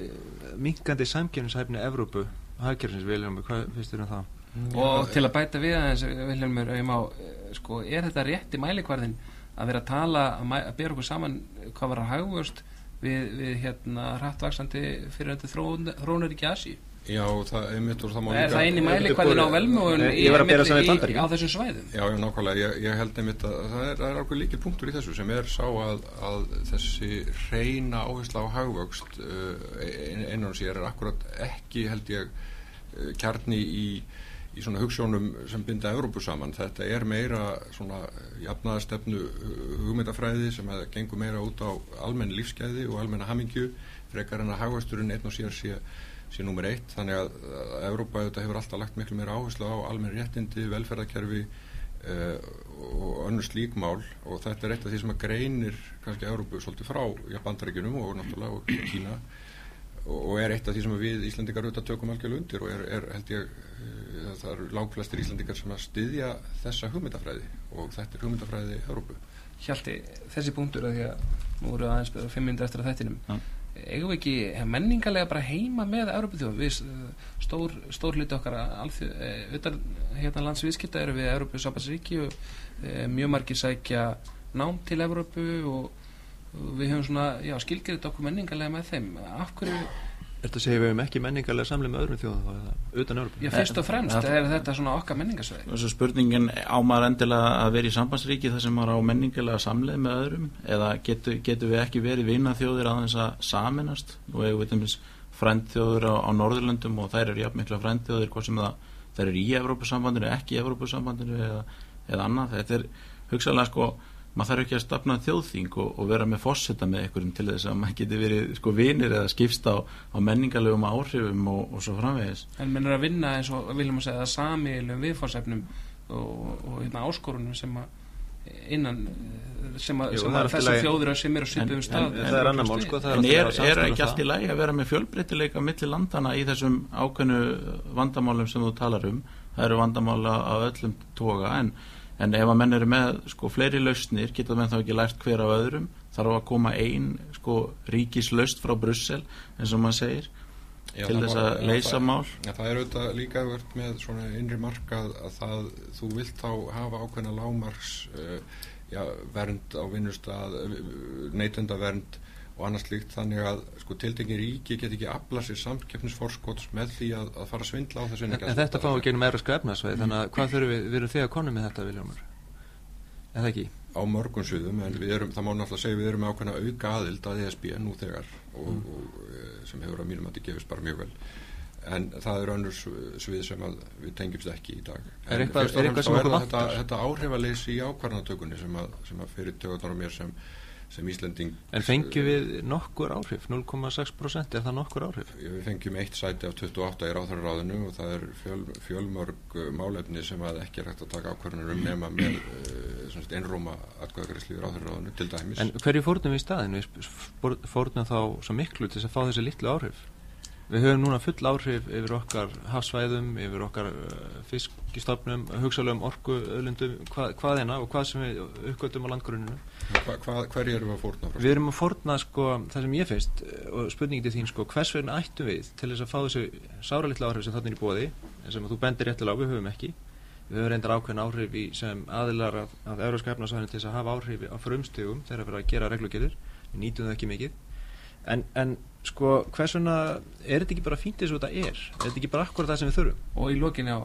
minkandi samkefnishæfni Evrópu, hagkerfins Viljámi, hvað finnst þér um það? og til að bæta við aðeins má, eh, sko, er þetta rétti mælikvarðin að vera að tala að, að bera okkur saman hvað var að hagvöxt við, við hérna hrattvaksandi fyrir þetta þróunar ekki Asi Já, það er mitt og það má er líka það eini mælikvarðin á velmóðun Bandaríkin. á þessum svæðum Já, já, nákvæmlega, ég, ég held einmitt að það er, er ákveð líkil punktur í þessu sem er sá að, að þessi reyna áhersla á hagvöxt uh, einan sér er akkurat ekki held ég uh, kjarni í, í svona hugssjónum sem binda Európu saman. Þetta er meira svona jafnaðastefnu hugmyndafræði sem að gengur meira út á almenn lífsgæði og almenna hamingju frekar en að hagvæsturinn einn og sér sé, sé nummer eitt. Þannig að, að Európa þetta hefur alltaf lagt miklu meira áherslu á almenn réttindi, velferðarkerfi uh, og önnur slíkmál og þetta er eitt af því sem að greinir kannski Európu svolítið frá Japandaríkunum og náttúrulega og Kína og er eitt af því sem við Íslandikar auðvitað tökum algjörlega undir og er, er held ég uh, það eru lágflestir Íslandikar sem að styðja þessa hugmyndafræði og þetta er hugmyndafræði Európu. Hjalti, þessi punktur að því að nú eru aðeins beður fimm minnir eftir að þettinum Ja. Eigum við ekki menningarlega bara heima með Európa þjóðum við uh, stór, stór hluti okkar alþjóð, uh, utan hérna landsviðskipta eru við Európa Sáparsríki og uh, mjög margir sækja nám til Európu og, og við höfum svona, já, skilgriðt okkur menningarlega með þeim. Af hverju, Þetta segir við um ekki menningarlega samlega með öðrum þjóðum þá það utan Európa já, fyrst og fremst Ja. er þetta svona okkar menningarsveið Þessu spurningin á maður endilega að vera í sambandsríki þar sem maður á menningilega samleið með öðrum? Eða getur getu við ekki verið vinaþjóðir aðeins að saminast og við veitum þess frændþjóður á, á Norðurlöndum og þær eru jafn mikla frændþjóðir hvað sem það þær eru í Evrópusambandinu, ekki í Evrópusambandinu eða, eða annað, þetta er hugsaðlega sko, maður þarf ekki að stafna þjóðþing og, og vera með fórseta með einhverjum til þess að maður geti verið sko vinir eða skipst á, á menningarlegum áhrifum og, og svo framvegis. En minn er að vinna eins og viljum að segja samiðilum viðfórsefnum og, og hérna, áskorunum sem að innan sem að, að lagi. þjóður sem eru svipuðum En- stað en- En það er annar mál sko það En er, að er ekki allt í lagi að vera með fjölbreytileika milli landana í þessum ákveðnu vandamálum sem þú talar um? Það eru vandamála af öllum toga en, en ef að menn eru með sko fleiri lausnir geta menn þá ekki lært hver af öðrum? Þarf að koma ein sko ríkislaust frá Brussel eins og maður segir Já, til þess að leysa mál? Já, það er auðvitað líka verið með svona innri markað að það, þú vilt þá hafa ákveðna lámarks uh, já, vernd á vinnustad, neytendavernd og annars líkt þannig að sko tildengin ríki get ekki afla sér samkeppnisforskots með því að, að fara að svindla á þessu En, en þetta fáum við gegnum evraska efnaðsveið þannig að hvað þurfum við, við erum þegar konum með þetta Viljómar en það ekki? Á mörgum sviðum en við erum, það má náttúrulega segja við erum með ákveðna auka aðild að ESB nú þegar og, og eh, sem hefur að mínum að þetta gefist bara mjög vel. En það eru önnur sv- svið sem að við tengjumst ekki í dag. Er En eitthvað- fyrst og er eitthvað fremst sem þá það þetta, þetta áhrifaleysi í ákvarðanatökunni sem að, sem að sem, Íslending En fengjum við nokkur áhrif? 0,6% er það nokkur áhrif? Við fengjum eitt sæti af 28 í ráðhverjaráðinu og það er fjöl, fjölmörg uh, málefni sem að ekki er hægt að taka ákvarðanir um nema með uh, einróma atkvæðagreyslu í ráðhverjaráðinu til dæmis. En hverju fórnum við í staðin? Við spor- fórnum þá svo miklu til að fá þessi litlu áhrif Við höfum núna full áhrif yfir okkar hafsvæðum, yfir okkar uh, fiskistofnum, hugsalegum orku, öllundum, hva, hvaðina og hvað sem við uppgötum á landgruninu. Hva, hva, hverju erum við að fórna frá? Við erum að fórna sko, það sem ég finnst uh, og spurningin til þín sko, hvers vegna ættum við til þess að fá þessu sára litlu áhrif sem þannig er í bóði, sem að þú bendir réttilega á, við höfum ekki. Við höfum reyndar ákveðin áhrif í sem aðilar af, af Európska efnarsvæðinu til þess að hafa áhrif á frumstegum þegar að vera að gera reglugjörður. Við nýtum það ekki mikið. En, en sko, hvers vegna er þetta ekki bara fínt eins og þetta er? Er þetta ekki bara akkurat það sem við þurfum? og í lokin já,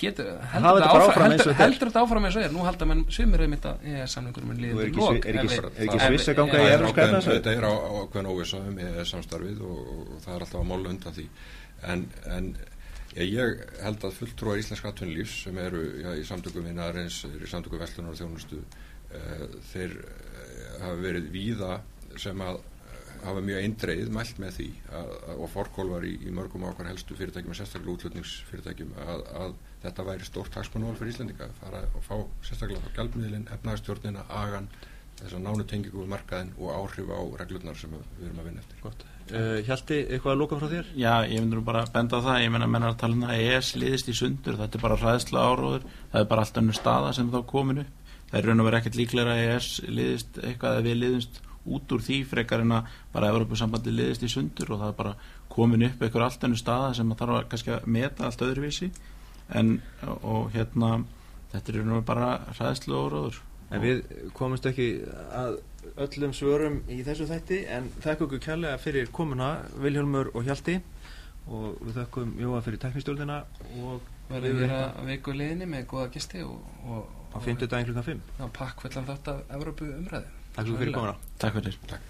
getur, heldur þetta þetta áfram, áfram heldur, þetta heldur þetta áfram eins og er nú halda menn sumir einmitt að ég er samlingur minn Nú liður er ekki lok er ekki- Sviss að ganga í er Evrópska ákveðin- efnahagssvæðið? Þetta er á ákveðin óvissa um EES samstarfið og, það er alltaf að mála undan því en, en ég, held að fulltrúar íslenska atvinnulífs sem eru í samtökum vinnaðarins, í samtökum vestlunar og þjónustu uh, þeir uh, hafa verið víða sem að eh, hafa mjög eindreið mælt með því að, að, og fórkólvar í, í mörgum okkar helstu fyrirtækjum og sérstaklega útlutningsfyrirtækjum að, að þetta væri stórt hagsmunál fyrir Íslandinga að fara og fá sérstaklega á gjaldmiðlinn, efnagstjórnina, agan þess að nánu tengingu við markaðin og áhrif á reglurnar sem við erum að vinna eftir. Gott. Uh, Hjalti, eitthvað að lóka frá þér? Já, ég myndur bara að benda á það, ég menna menna að tala um það ES liðist í sundur, þetta er bara hræðsla áróður, það er bara allt önnur staða sem þá komin upp, það er raun og verið ekkert líklega að ES liðist eitthvað að við liðumst út úr því frekar en að bara Evropasambandi liðist í sundur og það er bara komin upp eitthvað allt önnur staða sem að þarf að kannski að meta allt öðruvísi. En og hérna þetta er og verið bara hræðsla áróður En við komumst ekki að öllum svörum í þessu þætti en þakka okkur kærlega fyrir komuna Viljálmur og Hjalti. Og við þakkum Jóa fyrir teknistjórnina og verðum við að viku liðinni með góða gesti og, og, á 50 daginn klukkan 5 og pakk fullan þetta Evrópu umræði Takk fyrir komuna. Takk fyrir. Takk.